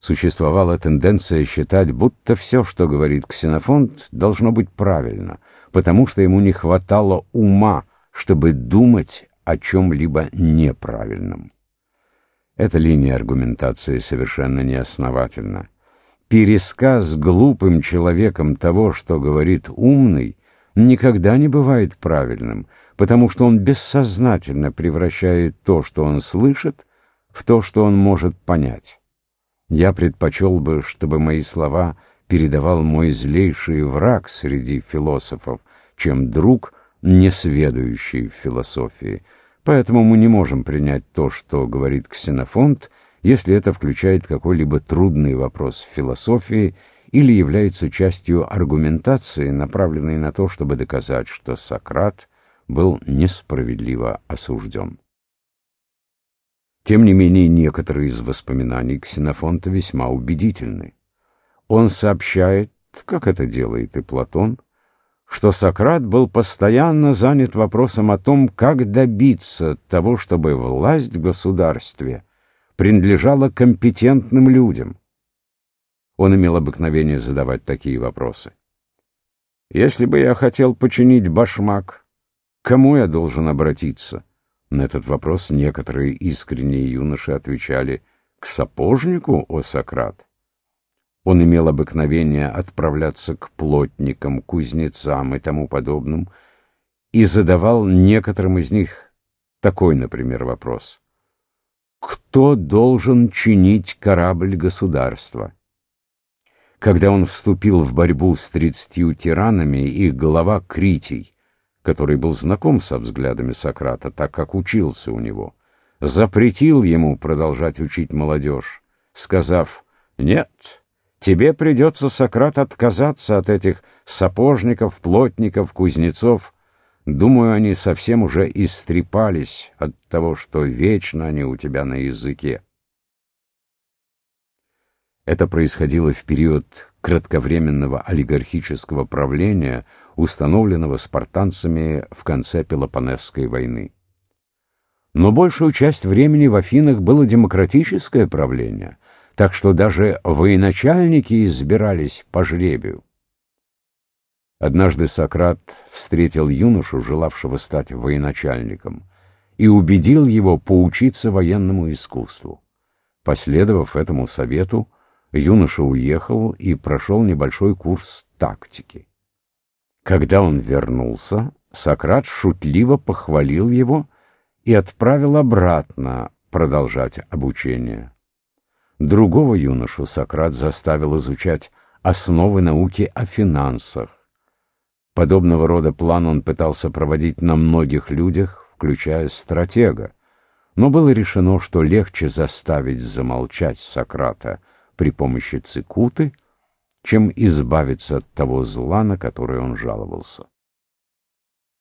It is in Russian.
Существовала тенденция считать, будто все, что говорит Ксенофонт, должно быть правильно, потому что ему не хватало ума, чтобы думать о чем-либо неправильном. Эта линия аргументации совершенно неосновательна. Пересказ глупым человеком того, что говорит умный, никогда не бывает правильным, потому что он бессознательно превращает то, что он слышит, в то, что он может понять. Я предпочел бы, чтобы мои слова передавал мой злейший враг среди философов, чем друг, несведущий в философии. Поэтому мы не можем принять то, что говорит Ксенофонт, если это включает какой-либо трудный вопрос в философии или является частью аргументации, направленной на то, чтобы доказать, что Сократ был несправедливо осужден. Тем не менее, некоторые из воспоминаний Ксенофонта весьма убедительны. Он сообщает, как это делает и Платон, что Сократ был постоянно занят вопросом о том, как добиться того, чтобы власть в государстве – принадлежала компетентным людям. Он имел обыкновение задавать такие вопросы. «Если бы я хотел починить башмак, кому я должен обратиться?» На этот вопрос некоторые искренние юноши отвечали «К сапожнику, о Сократ». Он имел обыкновение отправляться к плотникам, кузнецам и тому подобным, и задавал некоторым из них такой, например, вопрос кто должен чинить корабль государства. Когда он вступил в борьбу с тридцатью тиранами, их глава Критий, который был знаком со взглядами Сократа, так как учился у него, запретил ему продолжать учить молодежь, сказав «Нет, тебе придется, Сократ, отказаться от этих сапожников, плотников, кузнецов, Думаю, они совсем уже истрепались от того, что вечно они у тебя на языке. Это происходило в период кратковременного олигархического правления, установленного спартанцами в конце Пелопонесской войны. Но большую часть времени в Афинах было демократическое правление, так что даже военачальники избирались по жребию. Однажды Сократ встретил юношу, желавшего стать военачальником, и убедил его поучиться военному искусству. Последовав этому совету, юноша уехал и прошел небольшой курс тактики. Когда он вернулся, Сократ шутливо похвалил его и отправил обратно продолжать обучение. Другого юношу Сократ заставил изучать основы науки о финансах, Подобного рода план он пытался проводить на многих людях, включая стратега. Но было решено, что легче заставить замолчать Сократа при помощи цикуты, чем избавиться от того зла, на которое он жаловался.